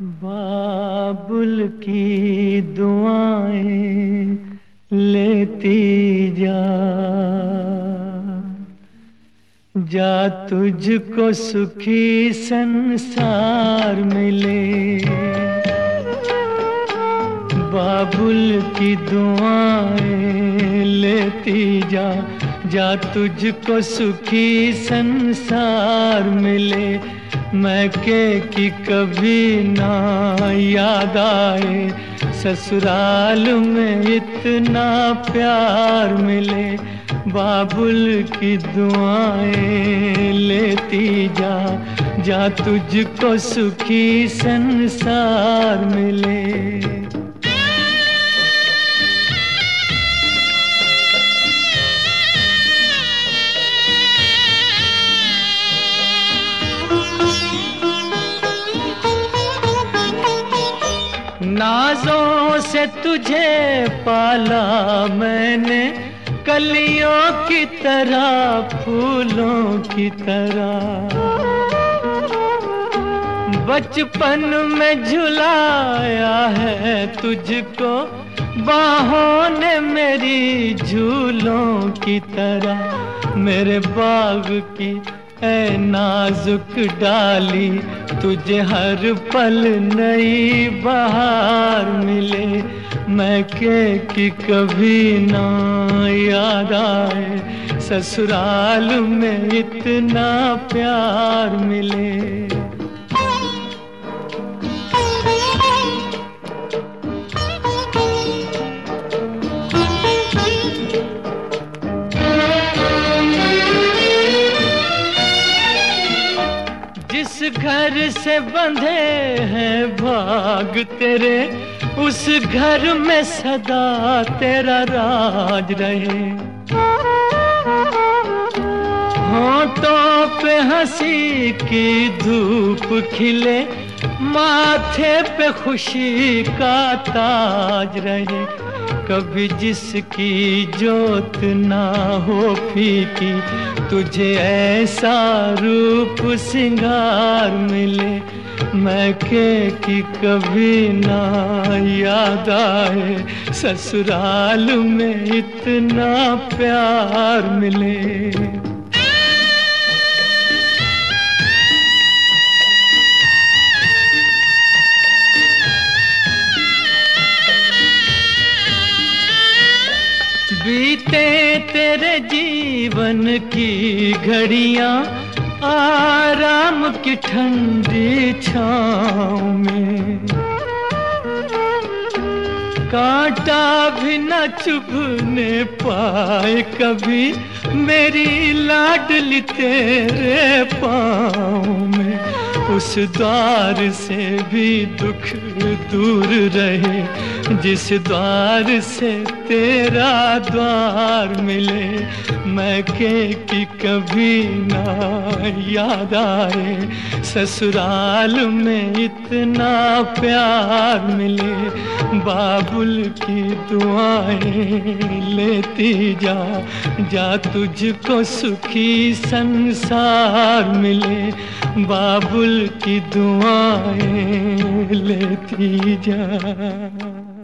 बाबुल की दुआएँ लेती जा। जा तुझको सुखी संसार मिले। बाबुल की दुआएँ लेती जा जा तुझको सुखी संसार मिले। मैं के कि कभी ना याद आए, ससुराल में इतना प्यार मिले। बाबुल की दुआएँ लेती जा जा तुझको सुखी संसार मिले। नाजों से तुझे पाला मैंने, कलियों की तरह, फूलों की तरह। बचपन में झुलाया है तुझको, बाहों ने मेरी झूलों की तरह। मेरे बाग की है नाजुक डाली, तुझे हर पल नई बहार मिले। मैं के कि कभी ना याद आए, ससुराल में इतना प्यार मिले। जिस घर से बंधे हैं भाग तेरे, उस घर में सदा तेरा राज रहे। होठों पे हँसी की धूप खिले, माथे पे खुशी का ताज रहे। कभी जिसकी जोत ना हो फीकी, तुझे ऐसा रूप सिंगार मिले, मैं के कि कभी ना याद आए। ससुराल में इतना प्यार मिले। बीते तेरे जीवन की घड़ियाँ, आराम की ठंडी छाँव में। कांटा भी न चुभने पाए कभी, मेरी लाडली तेरे पाँव में। उस द्वार से भी दुख दूर रहे। जिस द्वार से तेरा द्वार मिले, मैं के कि कभी ना याद आए। ससुराल में इतना प्यार मिले, बाबुल की दुआएँ लेती जा। जा तुझको सुखी संसार मिले, बाबुल की दुआएँ लेती जा।